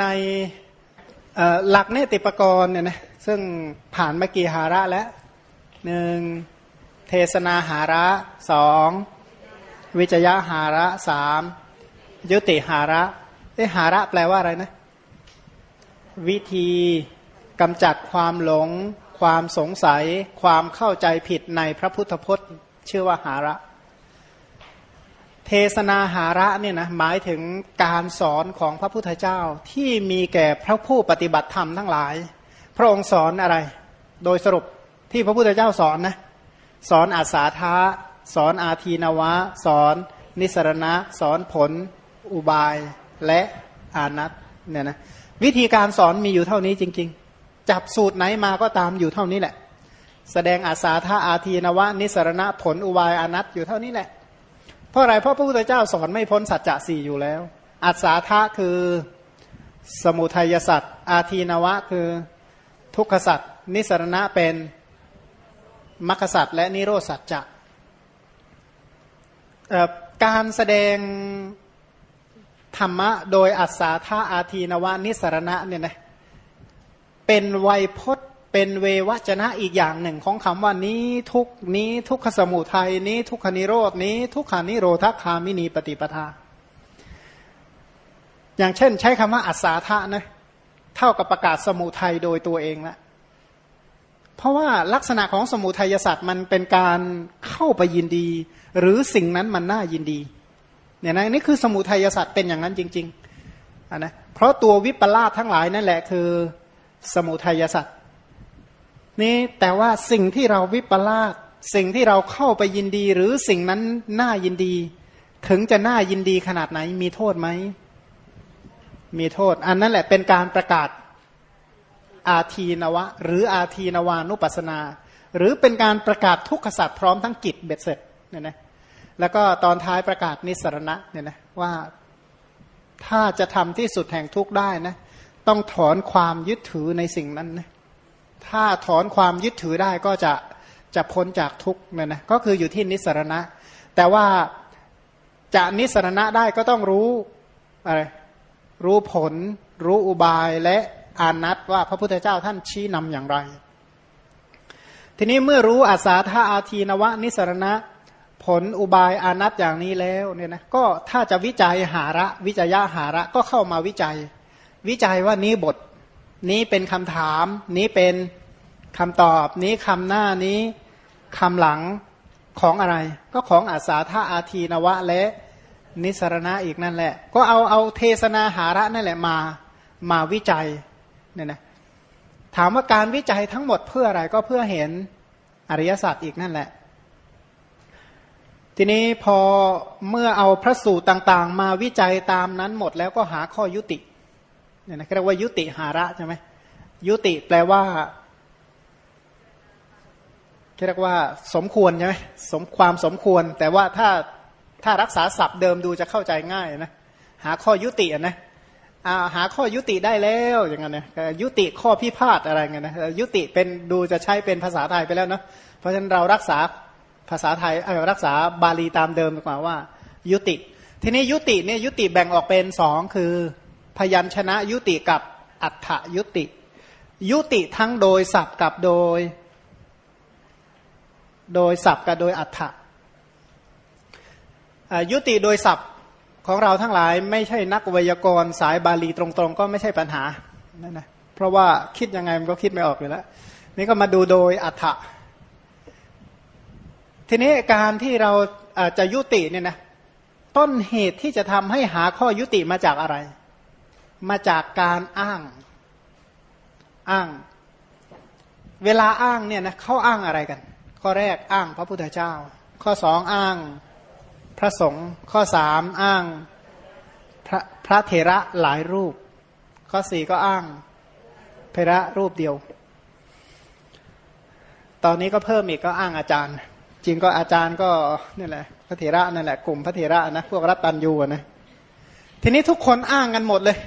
ในหลักเนติปกรณ์เนี่ยนะซึ่งผ่านมากี่หาระแล้วหนึ่งเทศนาหาระสองวิจยะหาระสามยุติหาระเอหาระแปลว่าอะไรนะ วิธีกำจัดความหลง ความสงสัย ความเข้าใจผิดในพระพุทธพจน์ ชื่อว่าหาระ เทศนาหาระเนี่ยนะหมายถึงการสอนของพระพุทธเจ้าที่มีแก่พระผู้ปฏิบัติธรรมทั้งหลาย พระองค์สอนอะไร โดยสรุปที่พระพุทธเจ้าสอนนะสอนอาสาทะสอนอาทีนวะ สอนนิสรณะ สอนผล อุบายและอานัตเนี่ยนะวิธีการสอนมีอยู่เท่านี้จริง ๆ จับสูตรไหนมาก็ตามอยู่เท่านี้แหละ แสดงอาสาธาอาทีนวะ นิสรณะผลอุบายอานัตอยู่เท่านี้แหละ เพราะอะไรเพราะพระพุทธเจ้าสอนไม่พ้นสัจจะสี่อยู่แล้วอาสาธาคือสมุทัยสัตว์อาทีนวะคือทุกขสัตว์นิสรณะเป็นมรรคสัตว์และนิโรสัจจะการแสดงธรรมะโดยอัศาธาอาทีนวานิสรณะเนี่ยนะเป็นไวยพจน์ เป็นเววจนะอีกอย่างหนึ่งของคำว่านี้ทุกนี้ทุกขสมุทัยนี้ทุกขนิโรดนี้ ทุกขานิโรธคามินีปฏิปทา อย่างเช่น ใช้คำว่าอัศาธานะเท่ากับประกาศสมุทัยโดยตัวเองละเพราะว่าลักษณะของสมุทัยศาสตร์มันเป็นการเข้าไปยินดี หรือสิ่งนั้นมันน่ายินดีเนี่ยนะนี่คือสมุทัยศาสตร์เป็นอย่างนั้นจริงๆนนะเพราะตัววิปลาสทั้งหลายนั่นแหละคือ สมุทัยศาสตร์ นี่แต่ว่าสิ่งที่เราวิปลาสสิ่งที่เราเข้าไปยินดี หรือสิ่งนั้นน่ายินดี ถึงจะน่ายินดีขนาดไหน มีโทษไหม มีโทษ อันนั้นแหละเป็นการประกาศอาทีนวะ หรืออาทีนวานุปัสนา หรือเป็นการประกาศทุกขสัตว์พร้อมทั้งกิจเบ็ดเสร็จเนี่ยนะแล้วก็ตอนท้ายประกาศนิสรณะเนี่ยนะว่าถ้าจะทำที่สุดแห่งทุกได้นะ ต้องถอนความยึดถือในสิ่งนั้นนะ ถ้าถอนความยึดถือได้ก็จะจะพ้นจากทุกเนี่ยนะก็คืออยู่ที่นิสรณะ แต่ว่าจะนิสรณะได้ก็ต้องรู้อะไรรู้ผล รู้อุบายและอานัตว่าพระพุทธเจ้าท่านชี้นำอย่างไร ทีนี้เมื่อรู้อาสาธาอาทีนวะนิสรณะผลอุบายอานัตอย่างนี้แล้วเนี่ยนะก็ถ้าจะวิจัยหาระวิจัยหาระก็เข้ามาวิจัย วิจัยว่านี้บท นี้เป็นคำถาม นี้เป็นคำตอบ นี้คำหน้านี้คำหลังของอะไร ก็ของอาสาธาอาทีนวะและนิสรณะอีกนั่นแหละ ก็เอาเอาเทศนาหาระนั่นแหละมามาวิจัยเนี่ยนะถามว่าการวิจัยทั้งหมดเพื่ออะไรก็เพื่อเห็นอริยสัจอีกนั่นแหละ ทีนี้พอเมื่อเอาพระสูตรต่างๆ มาวิจัยตามนั้นหมดแล้วก็หาข้อยุติ เนี่ยนะเรียกว่ายุติหาระใช่ไหมยุติแปลว่าเรียกว่า สมควรใช่ไหมสมความสมควร แต่ว่าถ้าถ้ารักษาศัพท์เดิมดูจะเข้าใจง่ายนะหาข้อยุตินะหาข้อยุติได้แล้วอย่างเงี้ยนะยุติข้อพิพาทอะไรเงี้ยนะยุติเป็นดูจะใช้เป็นภาษาไทยไปแล้วเนาะเพราะฉะนั้นเรารักษาภาษาไทยรักษาบาลีตามเดิมดีกว่าว่า ยุติ ทีนี้ยุติเนี่ยยุติแบ่งออกเป็นสองคือ พยัญชนะยุติกับอัฏฐยุติ ยุติทั้งโดยศัพท์กับโดย โดยศัพท์กับโดยอัฏฐยุติโดยศัพท์ของเราทั้งหลายไม่ใช่นักวยากรณ์สายบาลีตรงๆ ก็ไม่ใช่ปัญหานั่นนะเพราะว่าคิดยังไงมันก็คิดไม่ออกอยู่แล้ว นี่ก็มาดูโดยอัฏฐทีนี้การที่เราจะยุติเนี่ยนะต้นเหตุที่จะทำให้หาข้อยุติมาจากอะไร มาจากการอ้างอ้าง เวลาอ้างเนี่ยนะเขาอ้างอะไรกัน ข้อแรกอ้างพระพุทธเจ้า ข้อสองอ้างพระสงฆ์ข้อสามอ้างพระพระเถระหลายรูป ข้อสี่ก็อ้างเพระรูปเดียว ตอนนี้ก็เพิ่มอีกก็อ้างอาจารย์ จริงก็อาจารย์ก็นี่แหละพระเถระนั่นแหละกลุ่มพระเถระนะพวกรัตตันยูนะทีนี้ทุกคนอ้างกันหมดเลย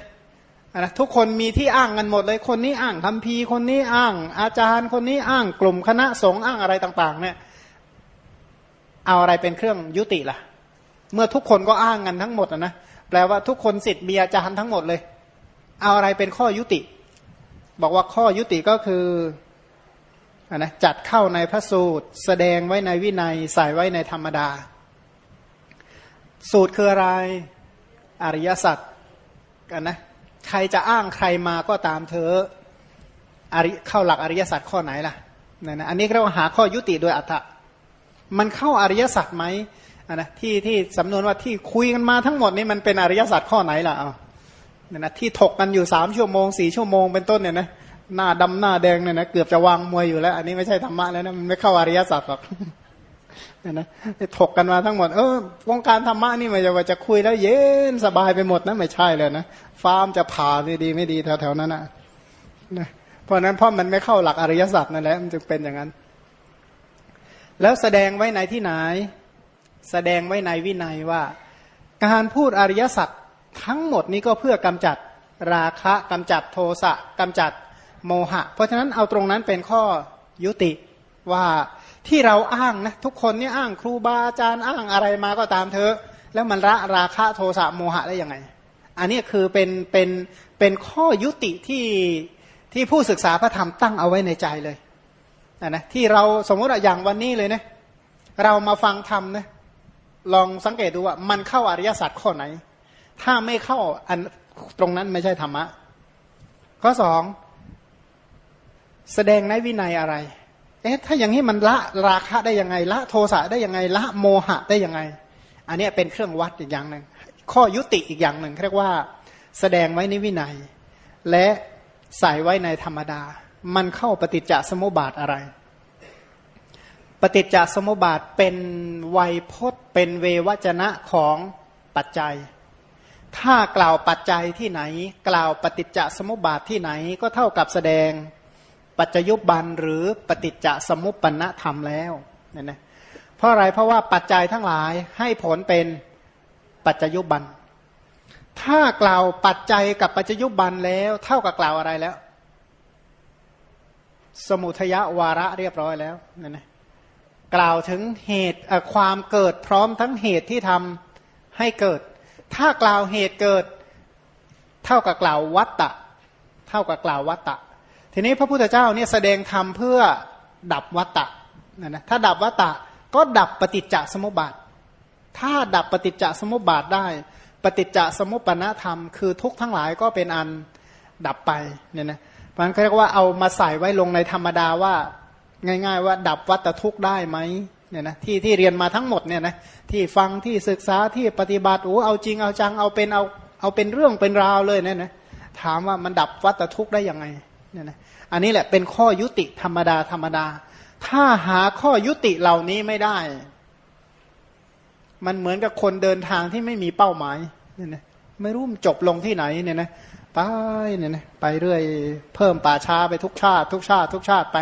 นะทุกคนมีที่อ้างกันหมดเลยคนนี้อ้างคำพีคนนี้อ้าง อาจารย์คนนี้อ้างกลุ่มคณะสงฆ์อ้างอะไรต่าง ๆ เนี่ย เอาอะไรเป็นเครื่องยุติล่ะ เมื่อทุกคนก็อ้างกันทั้งหมดนะแปลว่าทุกคนสิทธิ์มีอาจารย์ทั้งหมดเลย เอาอะไรเป็นข้อยุติ บอกว่าข้อยุติก็คืออนนะจัดเข้าในพระสูตร แสดงไว้ในวินัยใส่ไว้ในธรรมดา สูตรคืออะไรอริยสัจกันนะ ใครจะอ้างใครมาก็ตามเธออริเข้าหลักอริยสัจข้อไหนล่ะนั่นนะอันนี้เราหาข้อยุติโดยอัตถะมันเข้าอริยสัจไหมนะที่ที่สำนวนว่าที่คุยกันมาทั้งหมดนี้มันเป็นอริยสัจข้อไหนล่ะเอาเนี่ยนะที่ถกกันอยู่สามชั่วโมงสี่ชั่วโมงเป็นต้นเนี่ยนะหน้าดำหน้าแดงเนี่ยนะเกือบจะวางมวยอยู่แล้ว อันนี้ไม่ใช่ธรรมะแล้วนะมันไม่เข้าอริยสัจหรอก นี่ยนะถกกันมาทั้งหมด เออวงการธรรมะนี่ม่ใช่ว่าจะคุยแล้วเย็นสบายไปหมดนะไม่ใช่เลยนะฟาร์มจะผ่าดีไม่ดีแถวๆนั้นนะนะเพราะนั้นเพราะมันไม่เข้าหลักอริยสัจนั่นแหละมันจึงเป็นอย่างนั้น แล้วแสดงไว้ในที่ไหน แสดงไว้ในวินัยว่า การพูดอริยสัจทั้งหมดนี้ก็เพื่อกำจัดราคะกำจัดโทสะกำจัดโมหะ เพราะฉะนั้นเอาตรงนั้นเป็นข้อยุติว่า ที่เราอ้างนะทุกคนนี่อ้างครูบาอาจารย์อ้างอะไรมาก็ตามเธอแล้วมันละราคะโทสะโมหะได้ยังไง อันนี้คือเป็นเป็นเป็นข้อยุติที่ที่ผู้ศึกษาพระธรรมตั้งเอาไว้ในใจเลยนะที่เราสมมติอย่างวันนี้เลยนะเรามาฟังธรรมนะลองสังเกตดูว่ามันเข้าอริยสัจข้อไหน ถ้าไม่เข้าอันตรงนั้นไม่ใช่ธรรมะ ข้อสองแสดงในวินัยอะไร เอ๊ะถ้าอย่างนี้มันละราคะได้ยังไง ละโทสะได้ยังไง ละโมหะได้ยังไง อันนี้เป็นเครื่องวัดอีกอย่างหนึ่งข้อยุติอีกอย่างหนึ่งเรียกว่า แสดงไว้ในวินัย และใส่ไว้ในธรรมดา มันเข้าปฏิจจสมุปบาทอะไร ปฏิจจสมุปบาทเป็นไวยพจน์ เป็นเววจนะของปัจจัย ถ้ากล่าวปัจจัยที่ไหน กล่าวปฏิจจสมุปบาทที่ไหนก็เท่ากับแสดง ปัจจยุบันหรือปฏิจจสมุปปนธรรมแล้วเนี่ยนะเพราะอะไรเพราะว่าปัจจัยทั้งหลายให้ผลเป็นปัจจยุบัน ถ้ากล่าวปัจจัยกับปัจจยุบันแล้ว เท่ากับกล่าวอะไรแล้ว สมุทยวาระเรียบร้อยแล้วเนี่ยนะกล่าวถึงเหตุความเกิดพร้อมทั้งเหตุที่ทำให้เกิด ถ้ากล่าวเหตุเกิด เท่ากับกล่าววัตตะ เท่ากับกล่าววัตตะ ทีนี้พระพุทธเจ้าเนี่ยแสดงธรรมเพื่อดับวัตตะนะนะถ้าดับวัตตะก็ดับปฏิจจสมุปบาท ถ้าดับปฏิจจสมุปบาทได้ ปฏิจจสมุปปนธรรม คือทุกทั้งหลายก็เป็นอันดับไปเนี่ยนะมันเรียกว่าเอามาใส่ไว้ลงในธรรมดาว่าง่าย ๆ ว่าดับวัตทุกข์ได้ไหมเนี่ยนะที่ที่เรียนมาทั้งหมดเนี่ยนะที่ฟังที่ศึกษาที่ปฏิบัติโอ้เอาจริงเอาจังเอาเป็นเอาเอาเป็นเรื่องเป็นราวเลยเนี่ยนะถามว่ามันดับวัตทุกข์ได้ยังไง เนี่ยนะอันนี้แหละเป็นข้อยุติธรรมดาธรรมดา ถ้าหาข้อยุติเหล่านี้ไม่ได้ มันเหมือนกับคนเดินทางที่ไม่มีเป้าหมายเนี่ยนะไม่รู้จบลงที่ไหนเนี่ยนะไปเนี่ยนะไปเรื่อยเพิ่มป่าช้าไปทุกชาติ ทุกชาติทุกชาติไป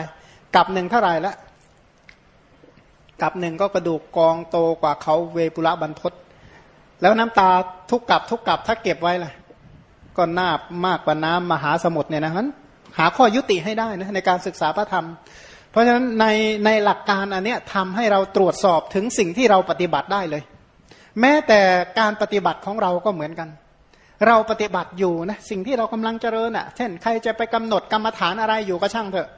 กลับหนึ่งเท่าไหร่ละกลับหนึ่งก็กระดูกกองโตกว่าเขาเวปุระบรรพศแล้วน้ำตาทุกกลับทุกกลับถ้าเก็บไว้ล่ะก็นาบมากกว่าน้ำมหาสมุทรเนี่ยนะมัน หาข้อยุติให้ได้นะในการศึกษาพระธรรม เพราะฉะนั้นในในหลักการอันเนี้ยทำให้เราตรวจสอบถึงสิ่งที่เราปฏิบัติได้เลย แม้แต่การปฏิบัติของเราก็เหมือนกัน เราปฏิบัติอยู่นะสิ่งที่เรากำลังเจริญอะ่ะ เช่นใครจะไปกำหนดกรรมฐานอะไรอยู่ก็ช่างเถอะ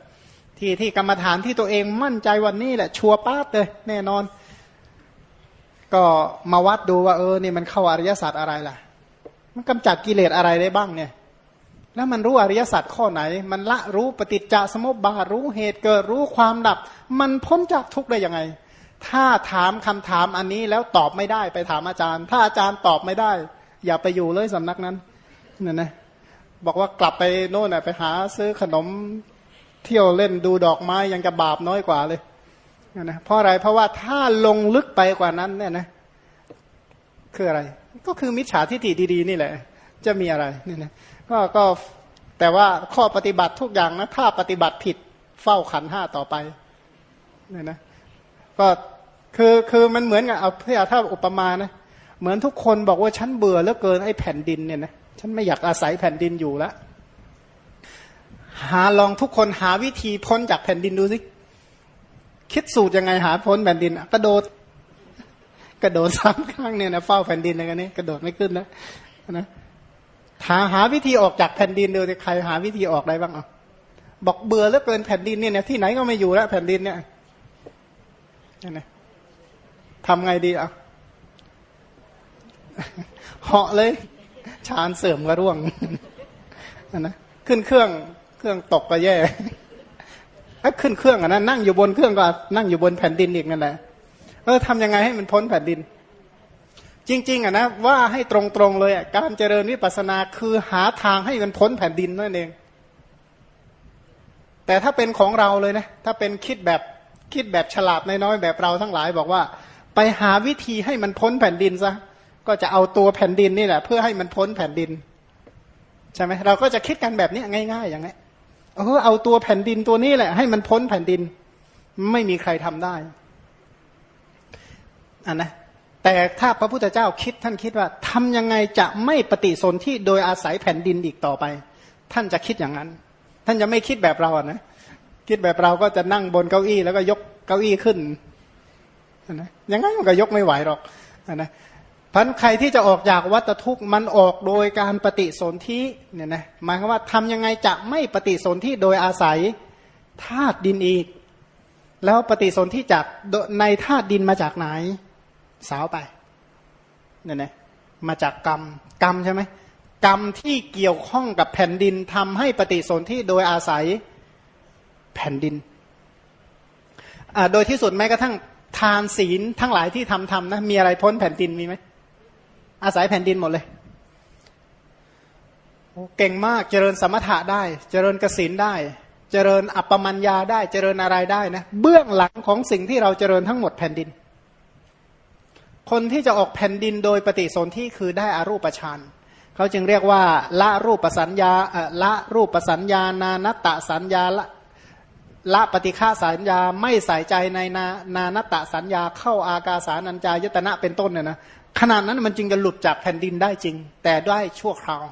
ที่ที่กรรมฐานที่ตัวเองมั่นใจวันนี้แหละชัวร์ป้าเลยแน่นอน ก็มาวัดดูว่าเออนี่มันเข้าอริยสัจอะไรล่ะ มันกำจัดกิเลสอะไรได้บ้างเนี่ย แล้วมันรู้อริยสัจข้อไหน มันละรู้ปฏิจจสมุปบาทรู้เหตุเกิดรู้ความดับ มันพ้นจากทุกข์ได้ยังไง ถ้าถามคำถามอันนี้แล้วตอบไม่ได้ไปถามอาจารย์ ถ้าอาจารย์ตอบไม่ได้ อย่าไปอยู่เลยสำนักนั้นนี่นะบอกว่ากลับไปโน่นไปหาซื้อขนมเที่ยวเล่นดูดอกไม้ยังจะบาปน้อยกว่าเลยนะเพราะอะไรเพราะว่าถ้าลงลึกไปกว่านั้นเนี่ยนะคืออะไร ก็คือมิจฉาทิฏฐิดีๆนี่แหละ จะมีอะไรเนี่ยนะ ก็ก็แต่ว่าข้อปฏิบัติทุกอย่างนะถ้าปฏิบัติผิดเฝ้าขันห้าต่อไปเนี่ยนะก็คือคือมันเหมือนกับเอาเพื่อถ้าอุปมานะเหมือนทุกคนบอกว่าฉันเบื่อเหลือเกินไอ้แผ่นดินเนี่ยนะฉันไม่อยากอาศัยแผ่นดินอยู่แล้วหาลองทุกคนหาวิธีพ้นจากแผ่นดินดูสิคิดสูตรยังไงหาพ้นแผ่นดินกระโดด กระโดดสามครั้งเนี่ยนะเฝ้าแผ่นดินอะไรกันนี่กระโดดไม่ขึ้นนะนะ หาหาวิธีออกจากแผ่นดินดูใครหาวิธีออกได้บ้างอะบอกเบื่อแล้วเกินแผ่นดินเนี่ยที่ไหนก็ไม่อยู่แล้วแผ่นดินเนี่ยนะทำไงดีอะเหาะเลยชานเสริมก็ร่วงนะขึ้นเครื่องเครื่องตกก็แย่ถ้าขึ้นเครื่องอะนะนั่งอยู่บนเครื่องก็นั่งอยู่บนแผ่นดินอีกนั่นแหละเออทำยังไงให้มันพ้นแผ่นดิน จริง ๆอะนะว่าให้ตรงๆเลยอะการเจริญวิปัสสนาคือหาทางให้มันพ้นแผ่นดินนั่นเอง แต่ถ้าเป็นของเราเลยนะถ้าเป็นคิดแบบคิดแบบฉลาดน้อยๆแบบเราทั้งหลายบอกว่า ไปหาวิธีให้มันพ้นแผ่นดินซะก็จะเอาตัวแผ่นดินนี่แหละ เพื่อให้มันพ้นแผ่นดินใช่ไหมเราก็จะคิดกันแบบนี้ง่าย ๆ อย่างนี้เออเอาตัวแผ่นดินตัวนี้แหละ ให้มันพ้นแผ่นดิน ไม่มีใครทำได้อันนะ แต่ถ้าพระพุทธเจ้าคิดท่านคิดว่าทำยังไงจะไม่ปฏิสนธิโดยอาศัยแผ่นดินอีกต่อไป ท่านจะคิดอย่างนั้น ท่านจะไม่คิดแบบเราอะนะคิดแบบเราก็จะนั่งบนเก้าอี้แล้วก็ยกเก้าอี้ขึ้นนะยังไงมันก็ยกไม่ไหวหรอกนะพันใครที่จะออกจากวัฏทุกข์มันออกโดยการปฏิสนธิเนี่ยนะหมายความว่าทำยังไงจะไม่ปฏิสนธิโดยอาศัยธาตุดินอีก แล้วปฏิสนธิจากในธาตุดินมาจากไหน สาวไปเนี่ยนะมาจากกรรมกรรมใช่ไหมกรรมที่เกี่ยวข้องกับแผ่นดินทำให้ปฏิสนธิโดยอาศัยแผ่นดินโดยที่สุดแม้กระทั่งทานศีลทั้งหลายที่ทำทำนะมีอะไรพ้นแผ่นดินมีไหมอาศัยแผ่นดินหมดเลยเก่งมากเจริญสมถะได้ เจริญกสินได้ เจริญอัปปมัญญาได้ เจริญอะไรได้นะเบื้องหลังของสิ่งที่เราเจริญทั้งหมดแผ่นดิน คนที่จะออกแผ่นดินโดยปฏิสนธิคือได้อารูปฌานเขาจึงเรียกว่า ละรูปสัญญาละรูปสัญญา นานัตตสัญญาละละปฏิฆาสัญญาไม่ใส่ใจในนานานัตตสัญญาเข้าอากาสานัญจายตนะเป็นต้นเนี่ยนะขนาดนั้นมันจึงจะหลุดจากแผ่นดินได้จริง แต่ด้วยชั่วคราว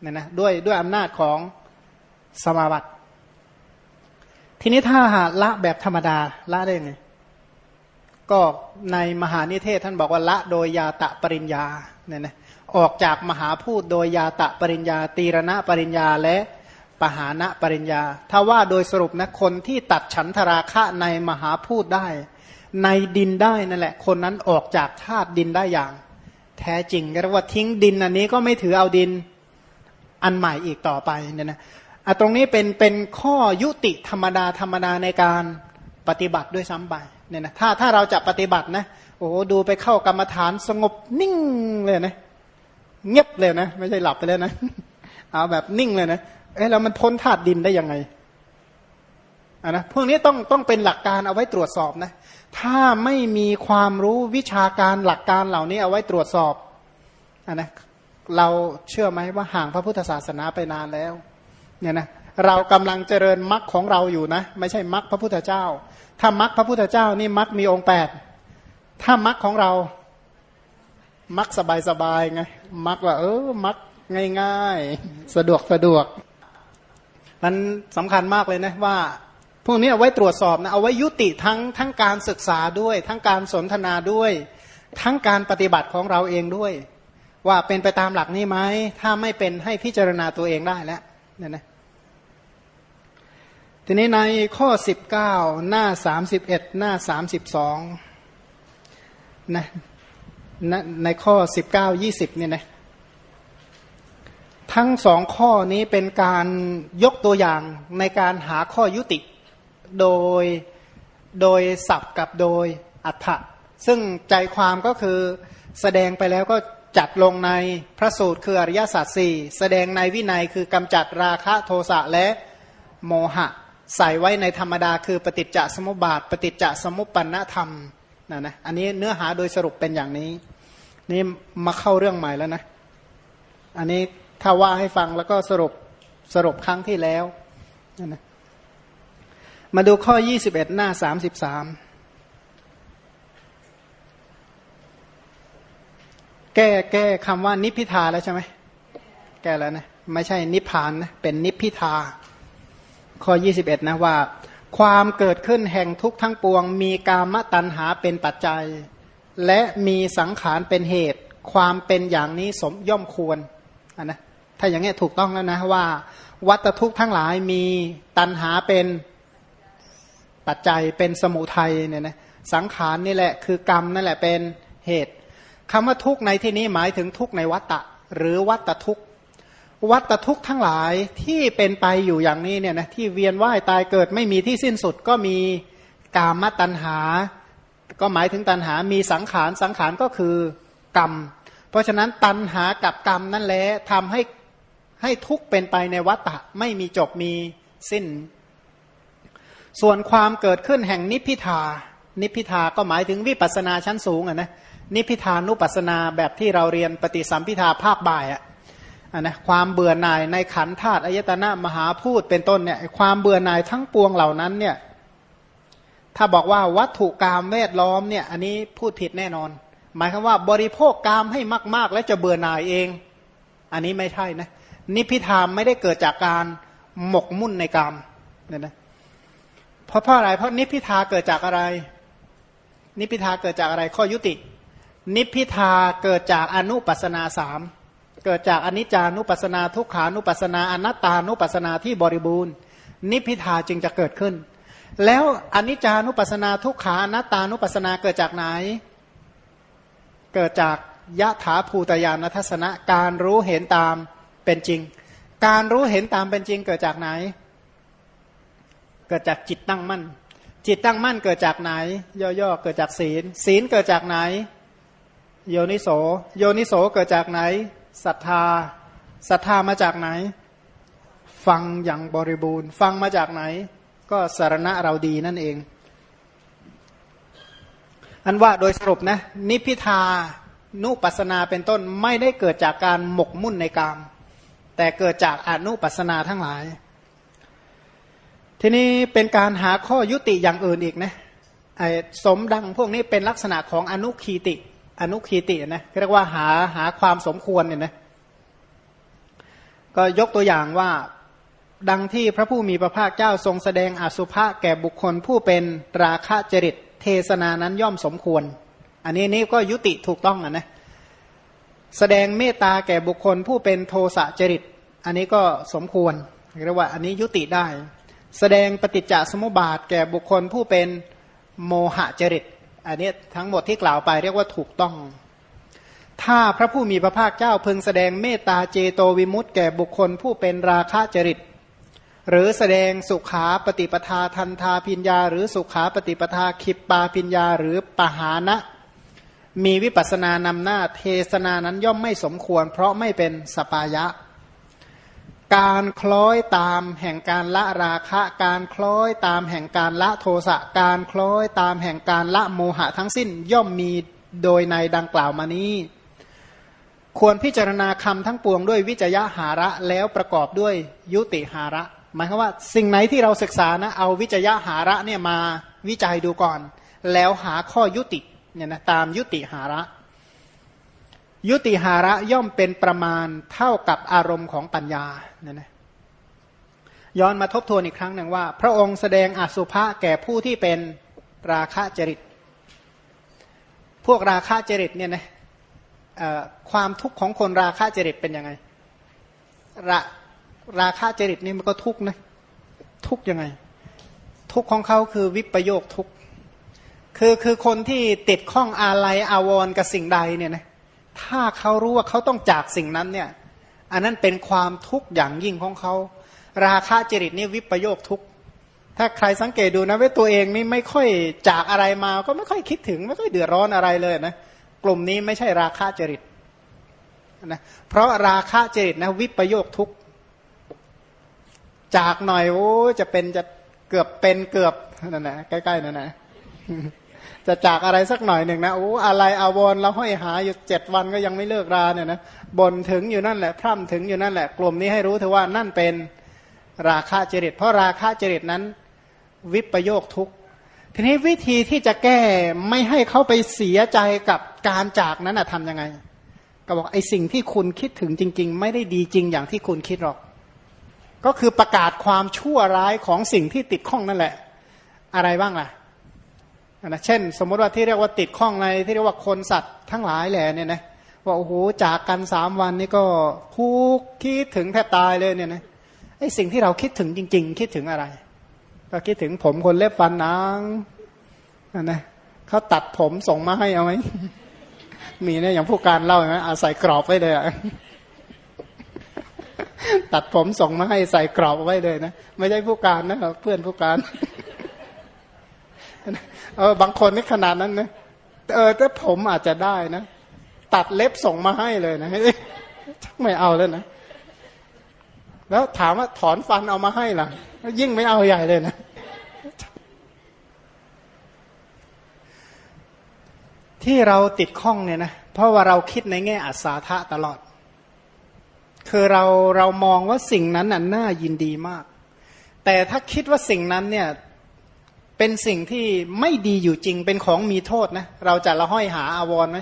เนี่ยนะด้วยด้วยอำนาจของสมาบัติ ทีนี้ถ้าหาละแบบธรรมดาละได้ไง ก็ในมหานิเทศท่านบอกว่าละโดยยาตะปริญญาเนี่ยนะออกจากมหาพูดโดยยาตะปริญญา ตีรณะปริญญาและปหานะปริญญา ถ้าว่าโดยสรุปนะคนที่ตัดฉันทราคะในมหาพูดได้ ในดินได้นั่นแหละ คนนั้นออกจากธาตุดินได้อย่าง แท้จริงเรียกว่าทิ้งดินอันนี้ก็ไม่ถือเอาดินอันใหม่อีกต่อไปเนี่ยนะอะตรงนี้เป็นเป็นข้อยุติธรรมดาธรรมดาในการปฏิบัติด้วยซ้ำไป เนี่ยนะถ้าถ้าเราจะปฏิบัตินะโอ้โหดูไปเข้ากรรมฐานสงบนิ่งเลยนะเงียบเลยนะ ไม่ใช่หลับไปเลยนะเอาแบบนิ่งเลยนะเอ๊ะแล้วมันพ้นธาตุดินได้ยังไงอะนะพวกนี้ต้องต้องเป็นหลักการเอาไว้ตรวจสอบนะ ถ้าไม่มีความรู้วิชาการหลักการเหล่านี้เอาไว้ตรวจสอบอะนะเราเชื่อไหมว่าห่างพระพุทธศาสนาไปนานแล้ว เนี่ยนะ เรากำลังเจริญมรรคของเราอยู่นะ ไม่ใช่มรรคพระพุทธเจ้า ถ้ามรรคพระพุทธเจ้านี่มรรคมีองค์แปดถ้ามรรคของเรามรรคสบายๆไงมรรคว่าเออมรรคง่ายๆ สะดวกสะดวก มันสำคัญมากเลยนะว่า พวกนี้เอาไว้ตรวจสอบนะ เอาไว้ยุติทั้งทั้งการศึกษาด้วย ทั้งการสนทนาด้วย ทั้งการปฏิบัติของเราเองด้วย ว่าเป็นไปตามหลักนี้ไหมถ้าไม่เป็นให้พิจารณาตัวเองได้แล้วเนี่ยนะ ทีนี้ในข้อสิบเก้าหน้าสามสิบเอ็ดหน้าสามสิบสองนะในข้อสิบเก้ายี่สิบเนี่ยนะทั้งสองข้อนี้เป็นการยกตัวอย่างในการหาข้อยุติโดยโดยศัพท์กับโดยอัฏฐะซึ่งใจความก็คือแสดงไปแล้วก็จัดลงในพระสูตรคืออริยสัจสี่แสดงในวินัยคือกำจัดราคะโทสะและโมหะ ใส่ไว้ในธรรมดาคือปฏิจจสมุปบาท ปฏิจจสมุปปนธรรมนะนะอันนี้เนื้อหาโดยสรุปเป็นอย่างนี้ นี่มาเข้าเรื่องใหม่แล้วนะ อันนี้ถ้าว่าให้ฟังแล้วก็สรุปสรุปครั้งที่แล้วนะมาดูข้อ 21 หน้า 33 แก้แก้คำว่านิพพิทาแล้วใช่ไหม แก้แล้วนะ ไม่ใช่นิพพานนะ เป็นนิพพิทา ข้อ 21 นะว่า ความเกิดขึ้นแห่งทุกทั้งปวง มีกามตัณหาเป็นปัจจัย และมีสังขารเป็นเหตุ ความเป็นอย่างนี้สมย่อมควรนนะถ้าอย่างเงี้ถูกต้องแล้วนะว่า วัตทุกข์ทั้งหลายมีตัณหาเป็นปัจจัยเป็นสมุทัยเนี่ยนะสังขารนี่แหละคือกรรมนั่นแหละเป็นเหตุคำว่าทุกข์ในที่นี้หมายถึงทุกข์ในวัตตะหรือวัตทุก วัตทุกข์ทั้งหลายที่เป็นไปอยู่อย่างนี้เนี่ยนะที่เวียนว่ายตายเกิดไม่มีที่สิ้นสุดก็มีกามตัณหา ก็หมายถึงตัณหามีสังขารสังขารก็คือกรรม เพราะฉะนั้นตัณหากับกรรมนั่นแหละทำให้ให้ทุกข์เป็นไปในวัตตะไม่มีจบมีสิ้น ส่วนความเกิดขึ้นแห่งนิพพิทา นิพพิทาก็หมายถึงวิปัสนาชั้นสูงอะนะนิพพิทานุปัสนาแบบที่เราเรียนปฏิสัมพิทาภาคบ่ายอะ นะความเบื่อหน่ายในขันธาตุอายตนะมหาพูดเป็นต้นเนี่ยความเบื่อหน่ายทั้งปวงเหล่านั้นเนี่ยถ้าบอกว่าวัตถุกรรมแวดล้อมเนี่ยอันนี้พูดผิดแน่นอน หมายความว่าบริโภคกรรมให้มาก ๆ แล้วจะเบื่อหน่ายเอง อันนี้ไม่ใช่นะนิพิธามไม่ได้เกิดจากการหมกมุ่นในกรรมเนี่ยนะเพราะเพราะอะไรเพราะนิพิทาเกิดจากอะไร นิพิทาเกิดจากอะไรข้อยุติ นิพิทาเกิดจากอนุปัสนาสาม เกิดจากอนิจจานุปัสนาทุกขานุปัสนาอนัตตานุปัสนาที่บริบูรณ์ นิพิทาจึงจะเกิดขึ้น แล้วอนิจจานุปัสนาทุกขาอนัตตานุปัสนาเกิดจากไหน เกิดจากยะถาภูตยานทัศนะการรู้เห็นตามเป็นจริง การรู้เห็นตามเป็นจริงเกิดจากไหน เกิดจากจิตตั้งมั่น จิตตั้งมั่นเกิดจากไหน ย่อๆเกิดจากศีล ศีลเกิดจากไหน โยนิโส โยนิโสเกิดจากไหน ศรัทธาศรัทธามาจากไหน ฟังอย่างบริบูรณ์ ฟังมาจากไหน ก็สารณะเราดีนั่นเอง อันว่าโดยสรุปนะนิพิทานุปัสนาเป็นต้นไม่ได้เกิดจากการหมกมุ่นในกาม แต่เกิดจากอนุปัสนาทั้งหลาย ทีนี้เป็นการหาข้อยุติอย่างอื่นอีกนะไอ้สมดังพวกนี้เป็นลักษณะของอนุคีติ อนุคีตินะเรียกว่าหาหาความสมควรเนี่ยนะก็ยกตัวอย่างว่าดังที่พระผู้มีพระภาคเจ้าทรงแสดงอสุภะแก่บุคคลผู้เป็นราคะจริตเทศนานั้นย่อมสมควร อันนี้นี่ก็ยุติถูกต้องอะนะแสดงเมตตาแก่บุคคลผู้เป็นโทสะจริต อันนี้ก็สมควรเรียกว่าอันนี้ยุติได้ แสดงปฏิจจสมุปบาทแก่บุคคลผู้เป็นโมหะจริต อันนี้ทั้งหมดที่กล่าวไปเรียกว่าถูกต้อง ถ้าพระผู้มีพระภาคเจ้าพึงแสดงเมตตาเจโตวิมุตต์แก่บุคคลผู้เป็นราคะจริต หรือแสดงสุขาปฏิปทาทันทาพิญญา หรือสุขาปฏิปทาขิปปาพิญญา หรือปหานะมีวิปัสสนานำหน้าเทศนานั้นย่อมไม่สมควร เพราะไม่เป็นสปายะ การคล้อยตามแห่งการละราคะ การคล้อยตามแห่งการละโทสะ การคล้อยตามแห่งการละโมหะทั้งสิ้นย่อมมีโดยในดังกล่าวมานี้ ควรพิจารณาคำทั้งปวงด้วยวิจยะหาระแล้วประกอบด้วยยุติหาระ หมายความว่า สิ่งไหนที่เราศึกษานะเอาวิจยะหาระเนี่ยมาวิจัยดูก่อน แล้วหาข้อยุติเนี่ยนะตามยุติหาระ ยุติหาระย่อมเป็นประมาณเท่ากับอารมณ์ของปัญญาเนี่ยนะย้อนมาทบทวนอีกครั้งหนึ่งว่า พระองค์แสดงอสุภะแก่ผู้ที่เป็นราคะจริต พวกราคะจริตเนี่ยนะความทุกข์ของคนราคะจริตเป็นยังไงราราคะจริตนี่มันก็ทุกข์นะทุกข์ยังไง ทุกข์ของเขาคือวิปโยคทุกข์คือคือคนที่ติดข้องอาลัยอาวรกับสิ่งใดเนี่ยนะ ถ้าเขารู้ว่าเขาต้องจากสิ่งนั้นเนี่ย อันนั้นเป็นความทุกข์อย่างยิ่งของเขา ราคะจริตนี่วิปโยคทุกข์ถ้าใครสังเกตดูนะว่าตัวเองนี่ไม่ค่อยจากอะไรมา ก็ไม่ค่อยคิดถึง ไม่ค่อยเดือดร้อนอะไรเลยนะกลุ่มนี้ไม่ใช่ราคะจริตนะเพราะราคะจริตนะวิปโยคทุกข์จากหน่อยโอ้จะเป็นจะเกือบเป็นเกือบนั่นนะใกล้ๆนั่นนะ จะจากอะไรสักหน่อยหนึ่งนะโอ้อะไรอาวรเราห้อยหาอยู่เจ็ดวันก็ยังไม่เลิกราเนี่ยนะบนถึงอยู่นั่นแหละพร่ำถึงอยู่นั่นแหละกลุ่มนี้ให้รู้เถอะว่านั่นเป็นราคะจริต เพราะราคะจริตนั้นวิปโยคทุกทีนี้วิธีที่จะแก้ไม่ให้เขาไปเสียใจกับการจากนั้นทำยังไง ก็บอกไอ้สิ่งที่คุณคิดถึงจริง ๆ ไม่ได้ดีจริงอย่างที่คุณคิดหรอก ก็คือประกาศความชั่วร้ายของสิ่งที่ติดข้องนั่นแหละ อะไรบ้างล่ะ นะเช่น สมมติว่าที่เรียกว่าติดข้องในที่เรียกว่าคนสัตว์ทั้งหลายแหละเนี่ยนะว่าโอ้โหจากกันสามวันนี่ก็คุกคิดถึงแทบตายเลยเนี่ยนะไอสิ่งที่เราคิดถึงจริง ๆ คิดถึงอะไร ก็คิดถึงผมคนเล็บฟันนางนะเขาตัดผมส่งมาให้เอาไหมมีเนี่ยอย่างผู้การเล่าไหมอาศัยกรอบไว้เลยอะตัดผมส่งมาให้ใส่กรอบไว้เลยนะไม่ใช่ผู้การนะเพื่อนผู้การ เออบางคนนี่ขนาดนั้นนะเออแต่ผมอาจจะได้นะ ตัดเล็บส่งมาให้เลยนะไม่เอาแล้วนะแล้วถามว่าถอนฟันเอามาให้ล่ะยิ่งไม่เอาใหญ่เลยนะที่เราติดข้องเนี่ยนะเพราะว่าเราคิดในแง่อัศาธะตลอด คือเราเรามองว่าสิ่งนั้นน่ะน่ายินดีมาก แต่ถ้าคิดว่าสิ่งนั้นเนี่ย เป็นสิ่งที่ไม่ดีอยู่จริงเป็นของมีโทษนะเราจะละห้อยหาอาวรไหม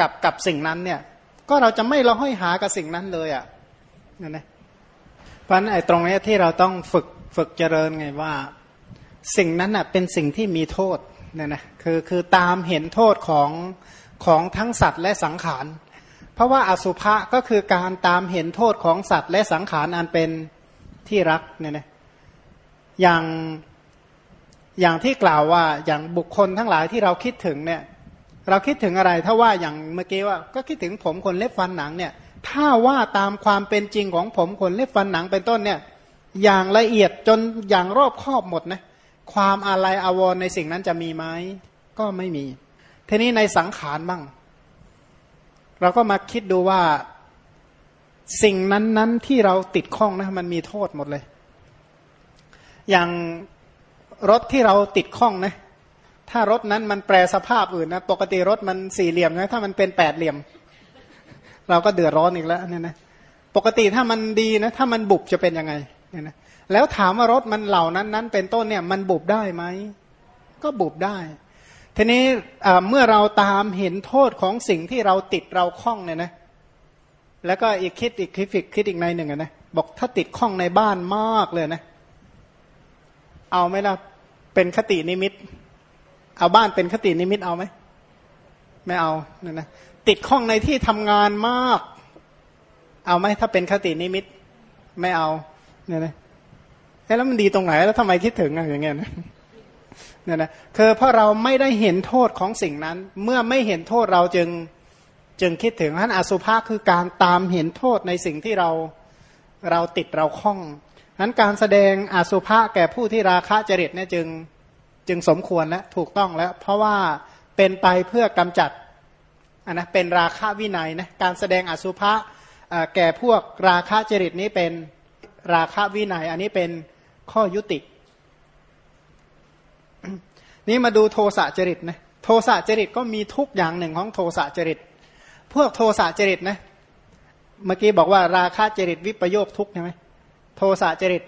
กับกับสิ่งนั้นเนี่ยก็เราจะไม่ละห้อยหากับสิ่งนั้นเลยอะ่ะนั่นนะเพราะนั้นไอ้ตรงนี้ที่เราต้องฝึกฝึกเจริญไงว่า สิ่งนั้นอะเป็นสิ่งที่มีโทษเนี่ยนะคือคือตามเห็นโทษของของทั้งสัตว์และสังขาร เพราะว่าอสุภะก็คือการตามเห็นโทษของสัตว์และสังขารอันเป็นที่รักเนี่ยนะอย่าง อย่างที่กล่าวว่าอย่างบุคคลทั้งหลายที่เราคิดถึงเนี่ย เราคิดถึงอะไร ถ้าว่าอย่างเมื่อกี้ว่า ก็คิดถึงผมคนเล็บฟันหนังเนี่ย ถ้าว่าตามความเป็นจริงของผมคนเล็บฟันหนังเป็นต้นเนี่ย อย่างละเอียดจนอย่างรอบครอบหมดนะความอะไรอาวรในสิ่งนั้นจะมีไหมก็ไม่มี ทีนี้ในสังขารบ้างเราก็มาคิดดูว่าสิ่งนั้น ๆ ที่เราติดข้องนะมันมีโทษหมดเลย อย่าง รถที่เราติดข้องนะ ถ้ารถนั้นมันแปลสภาพอื่นนะปกติรถมันสี่เหลี่ยมนะถ้ามันเป็นแปดเหลี่ยม เราก็เดือดร้อนอีกแล้วเนี่ยนะปกติถ้ามันดีนะ ถ้ามันบุบจะเป็นยังไงเนี่ยนะแล้วถามว่ารถมันเหล่านั้นนั้นเป็นต้นเนี่ยมันบุบได้ไหมก็บุบได้ ทีนี้เมื่อเราตามเห็นโทษของสิ่งที่เราติดเราคล้องเนี่ยนะแล้วก็อีกคิดอีกคิดอีกคิดอีกในหนึ่งนะบอกถ้าติดข้องในบ้านมากเลยนะ เอาไหมล่ะ เป็นคตินิมิต เอาบ้านเป็นคตินิมิตเอาไหม ไม่เอาเนี่ยนะติดข้องในที่ทำงานมาก เอาไหมถ้าเป็นคตินิมิต ไม่เอาเนี่ยนะแล้วมันดีตรงไหนแล้วทำไมคิดถึงอะอย่างเงี้ยนะเนี่ยนะคือเพราะเราไม่ได้เห็นโทษของสิ่งนั้น เมื่อไม่เห็นโทษเราจึงจึงคิดถึงท่านอสุภะคือการตามเห็นโทษในสิ่งที่เราเราติดเราคล้อง นั้นการแสดงอสุภะแก่ผู้ที่ราคะจริตเนี่ยจึงจึงสมควรและถูกต้องแล้ว เพราะว่าเป็นไปเพื่อกำจัดนนะเป็นราคะวินัยนะการแสดงอสุภะแก่พวกราคะจริตนี้เป็นราคะวินัย อันนี้เป็นข้อยุติ นี่มาดูโทสะจริตนะโทสะจริตก็มีทุกอย่างหนึ่งของโทสะจริต พวกโทสะจริตนะเมื่อกี้บอกว่าราคะจริตวิปโยคทุกใช่ไหม โทสะจริต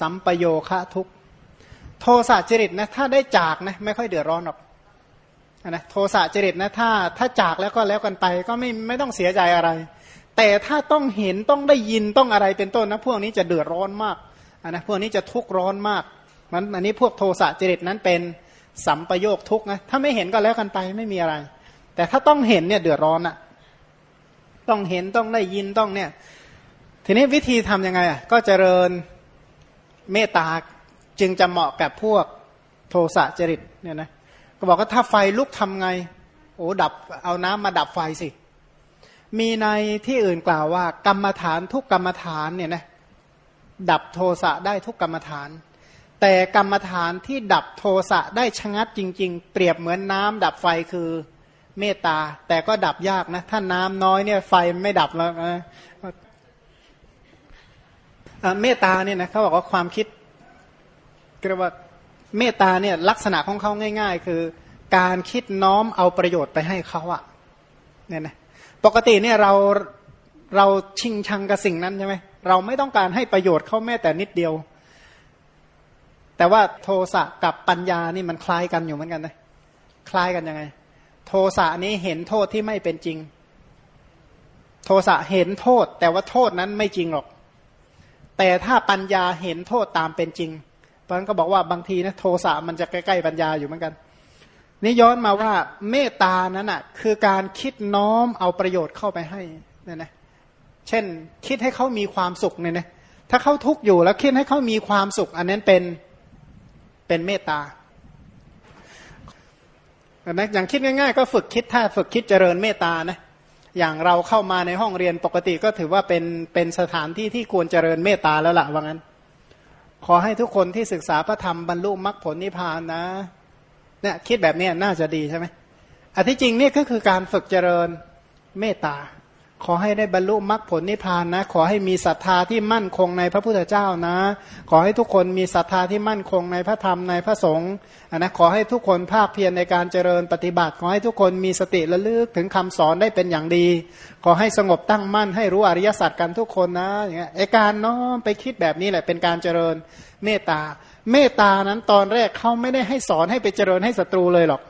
สัมปโยคะทุกโทสะจริตนะถ้าได้จากนะไม่ค่อยเดือดร้อนหรอกนะโทสะจริตนะถ้าถ้าจากแล้วก็แล้วกันไป ก็ไม่ไม่ต้องเสียใจอะไร แต่ถ้าต้องเห็นต้องได้ยินต้องอะไรเป็นต้นนะพวกนี้จะเดือดร้อนมากนะพวกนี้จะทุกข์ร้อนมากมันอันนี้พวกโทสะจริตนั้นเป็นสัมปโยคทุกนะถ้าไม่เห็นก็แล้วกันไปไม่มีอะไร แต่ถ้าต้องเห็นเนี่ยเดือดร้อนอะต้องเห็นต้องได้ยินต้องเนี่ย ทีนี้วิธีทํำยังไงอะก็เจริญเมตตาจึงจะเหมาะกับพวกโทสะจริตเนี่ยนะก็บอกว่าถ้าไฟลุกทำไงโอ้ดับเอาน้ำมาดับไฟสิ มีในที่อื่นกล่าวว่า กรรมฐานทุกกรรมฐานเนี่ยนะดับโทสะได้ทุกกรรมฐาน แต่กรรมฐานที่ดับโทสะได้ชะงัดจริง ๆ เปรียบเหมือนน้ำดับไฟคือเมตตาแต่ก็ดับยากนะ ถ้าน้ำน้อยเนี่ยไฟไม่ดับแล้วนะ เมตตาเนี่ยนะเขาบอกว่าความคิดเรียกว่าเมตตาเนี่ยลักษณะของเขาง่าย ๆ คือ การคิดน้อมเอาประโยชน์ไปให้เขาอะเนี่ยนะปกติเนี่ยเราเราชิงชังกับสิ่งนั้นใช่ไหมเราไม่ต้องการให้ประโยชน์เขาแม้แต่นิดเดียว แต่ว่าโทสะกับปัญญานี่มันคล้ายกันอยู่เหมือนกันนะคล้ายกันยังไง โทสะนี้เห็นโทษที่ไม่เป็นจริง โทสะเห็นโทษ แต่ว่าโทษนั้นไม่จริงหรอก แต่ถ้าปัญญาเห็นโทษตามเป็นจริง เพราะนั้นก็บอกว่าบางทีนะโทสะมันจะใกล้ๆปัญญาอยู่เหมือนกัน นี่ย้อนมาว่าเมตตานั้นอะคือการคิดน้อมเอาประโยชน์เข้าไปให้เนี่ยนะ เช่นคิดให้เขามีความสุขเนี่ยนะถ้าเขาทุกข์อยู่แล้วคิดให้เขามีความสุข อันนั้นเป็นเป็นเมตตานะอย่างคิดง่ายๆ ก็ฝึกคิดถ้าฝึกคิดเจริญเมตตานะ อย่างเราเข้ามาในห้องเรียนปกติก็ถือว่าเป็นเป็นสถานที่ที่ควรเจริญเมตตาแล้วล่ะว่างั้น ขอให้ทุกคนที่ศึกษาพระธรรมบรรลุมรรคผลนิพพานนะเนี่ยคิดแบบนี้น่าจะดีใช่ไหมอันที่จริงนี่ก็คือการฝึกเจริญเมตตา ขอให้ได้บรรลุมรรคผลนิพพานนะ ขอให้มีศรัทธาที่มั่นคงในพระพุทธเจ้านะ ขอให้ทุกคนมีศรัทธาที่มั่นคงในพระธรรมในพระสงฆ์นะขอให้ทุกคนภาคเพียรในการเจริญปฏิบัติ ขอให้ทุกคนมีสติระลึกถึงคำสอนได้เป็นอย่างดี ขอให้สงบตั้งมั่นให้รู้อริยสัจกันทุกคนนะอย่างเงี้ยไอการน้อมไปคิดแบบนี้แหละเป็นการเจริญเมตตาเมตตานั้นตอนแรกเขาไม่ได้ให้สอนให้ไปเจริญให้ศัตรูเลยหรอก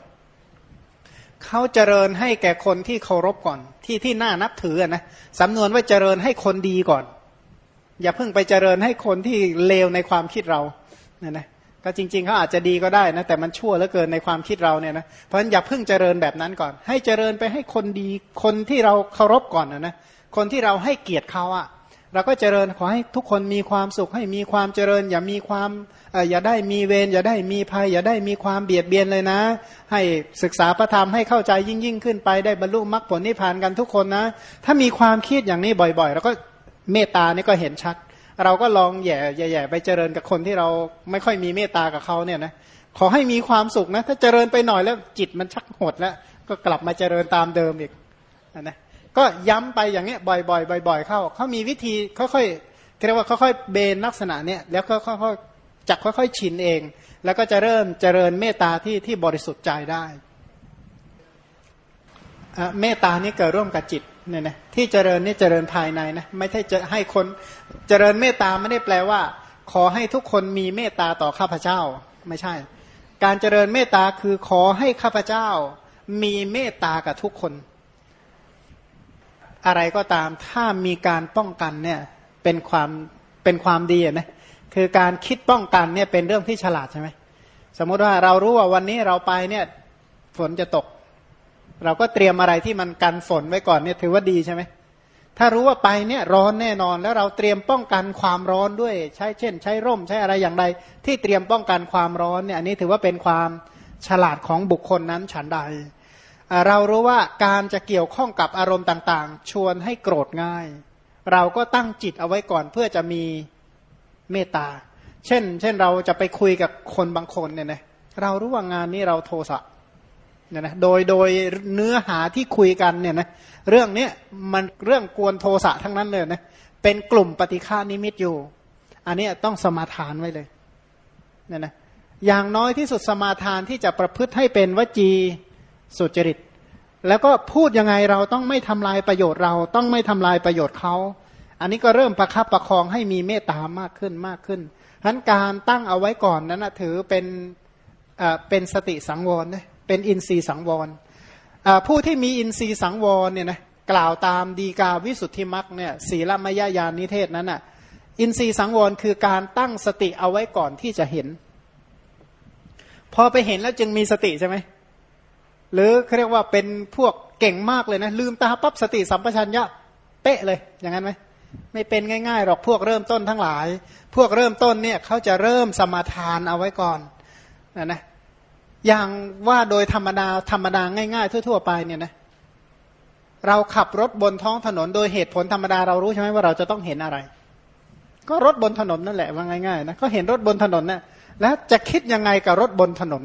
เขาเจริญให้แก่คนที่เคารพก่อน ที่ที่น่านับถือนะสำนวนว่าเจริญให้คนดีก่อน อย่าเพิ่งไปเจริญให้คนที่เลวในความคิดเราเนี่ยนะก็จริงๆเขาอาจจะดีก็ได้นะแต่มันชั่วเหลือเกินในความคิดเราเนี่ยนะเพราะฉะนั้นอย่าเพิ่งเจริญแบบนั้นก่อน ให้เจริญไปให้คนดีคนที่เราเคารพก่อนนะนะคนที่เราให้เกียรติเขาอะ เราก็เจริญขอให้ทุกคนมีความสุขให้มีความเจริญ อย่ามีความอย่าได้มีเวรอย่าได้มีภัย อย่าได้มีความเบียดเบียนเลยนะ ให้ศึกษาพระธรรมให้เข้าใจยิ่งยิ่งขึ้นไปได้บรรลุมรรคผลนิพพานกันทุกคนนะ ถ้ามีความคิดอย่างนี้บ่อยๆแล้วก็เมตตานี่ก็เห็นชัด เราก็ลองแย่แย่ไปเจริญกับคนที่เราไม่ค่อยมีเมตตากับเขาเนี่ยนะขอให้มีความสุขนะ ถ้าเจริญไปหน่อยแล้วจิตมันชักหดแล้วก็กลับมาเจริญตามเดิมอีกนะ ก็ย้ำไปอย่างเงี้ยบ่อยๆบ่อย ๆ เข้าเขามีวิธีค่อยๆเรียกว่าค่อยๆเบนลักษณะเนี้ยแล้วก็ค่อยๆจะค่อย ๆ ชินเอง แล้วก็จะเริ่มเจริญเมตตาที่ที่บริสุทธิ์ใจได้เมตตานี่เกิดร่วมกับจิตเนี่ยนะที่เจริญนี่เจริญภายในนะไม่ใช่จะให้คนเจริญเมตตาไม่ได้แปลว่า ขอให้ทุกคนมีเมตตาต่อข้าพเจ้า ไม่ใช่ การเจริญเมตตาคือขอให้ข้าพเจ้า มีเมตตากับทุกคน อะไรก็ตามถ้ามีการป้องกันเนี่ยเป็นความเป็นความดีนะคือการคิดป้องกันเนี่ยเป็นเรื่องที่ฉลาดใช่ไหมสมมุติว่าเรารู้ว่าวันนี้เราไปเนี่ยฝนจะตก เราก็เตรียมอะไรที่มันกันฝนไว้ก่อนเนี่ยถือว่าดีใช่ไหมถ้ารู้ว่าไปเนี่ยร้อนแน่นอนแล้วเราเตรียมป้องกันความร้อนด้วย ใช้เช่น ใช้ร่มใช้อะไรอย่างใดที่เตรียมป้องกันความร้อนเนี่ยอันนี้ถือว่าเป็นความฉลาดของบุคคลนั้นฉันใด เรารู้ว่าการจะเกี่ยวข้องกับอารมณ์ต่างๆ ชวนให้โกรธง่าย เราก็ตั้งจิตเอาไว้ก่อนเพื่อจะมีเมตตา เช่น เช่นเราจะไปคุยกับคนบางคนเนี่ยนะเรารู้ว่างานนี้เราโทสะเนี่ยนะโดยโดยเนื้อหาที่คุยกันเนี่ยนะเรื่องเนี้ยมันเรื่องกวนโทสะทั้งนั้นเลยนะเป็นกลุ่มปฏิฆานิมิตอยู่ อันนี้ต้องสมาทานไว้เลยเนี่ยนะอย่างน้อยที่สุดสมาทานที่จะประพฤติให้เป็นวจีสุจริต แล้วก็พูดยังไงเราต้องไม่ทำลายประโยชน์เรา ต้องไม่ทำลายประโยชน์เขา อันนี้ก็เริ่มประคับประคองให้มีเมตตามากขึ้นมากขึ้นฉะนั้นการตั้งเอาไว้ก่อนนั้นนะถือเป็นเป็นสติสังวรนะเป็นอินทรีย์สังวรผู้ที่มีอินทรีย์สังวรเนี่ยนะกล่าวตามฎีกาวิสุทธิมรรคเนี่ยศีลมยญาณนิเทศนั้นอะอินทรีย์สังวรคือการตั้งสติเอาไว้ก่อนที่จะเห็น พอไปเห็นแล้วจึงมีสติใช่ไหม หรือเขาเรียกว่าเป็นพวกเก่งมากเลยนะ ลืมตาปั๊บสติสัมปชัญญะเป๊ะเลย อย่างนั้นไหมไม่เป็นง่ายๆหรอกพวกเริ่มต้นทั้งหลาย พวกเริ่มต้นเนี่ยเขาจะเริ่มสมาทานเอาไว้ก่อนนะนะอย่างว่าโดยธรรมดาธรรมดาง่าย ๆ ทั่ว ๆ ไปเนี่ยนะเราขับรถบนท้องถนนโดยเหตุผลธรรมดาเรารู้ใช่ไหมว่าเราจะต้องเห็นอะไร ก็รถบนถนนนั่นแหละว่าง่ายๆนะก็เห็นรถบนถนนนะ่ะแล้วจะคิดยังไงกับรถบนถนน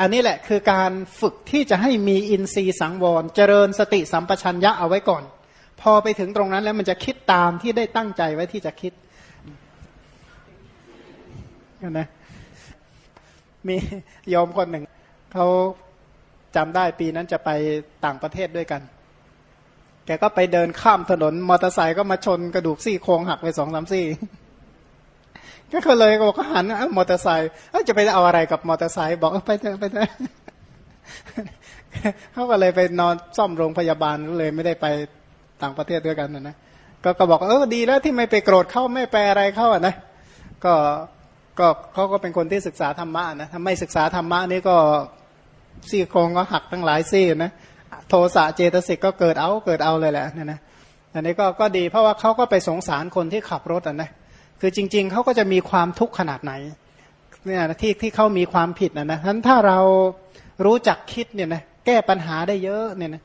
อันนี้แหละคือการฝึกที่จะให้มีอินทรีย์สังวร เจริญสติสัมปชัญญะเอาไว้ก่อน พอไปถึงตรงนั้นแล้วมันจะคิดตามที่ได้ตั้งใจไว้ที่จะคิดนะมียอมคนหนึ่งเขาจำได้ปีนั้นจะไปต่างประเทศด้วยกัน แกก็ไปเดินข้ามถนนมอเตอร์ไซค์ก็มาชนกระดูกซี่โครงหักไปสองสามซี่ ก็เลยบอกก็หันมอเตอร์ไซค์จะไปเอาอะไรกับมอเตอร์ไซค์บอกไปเถอะไปเถอะเขาก็เลยไปนอนซ่อมโรงพยาบาลเลยไม่ได้ไปต่างประเทศด้วยกันนะก็ก็บอกเออดีแล้วที่ไม่ไปโกรธเขาไม่ไปอะไรเขาอะนะก็ก็เขาก็เป็นคนที่ศึกษาธรรมะนะถ้าไม่ศึกษาธรรมะนี่ก็ซี่โครงก็หักทั้งหลายซี่นะโทสะเจตสิกก็เกิดเอาเกิดเอาเลยแหละเนี่ยนะอันนี้ก็ก็ดีเพราะว่าเขาก็ไปสงสารคนที่ขับรถอะนะ คือจริง ๆเขาก็จะมีความทุกข์ขนาดไหนเนี่ยที่ที่เขามีความผิดนะนะฉะนั้นถ้าเรารู้จักคิดเนี่ยนะแก้ปัญหาได้เยอะเนี่ยนะ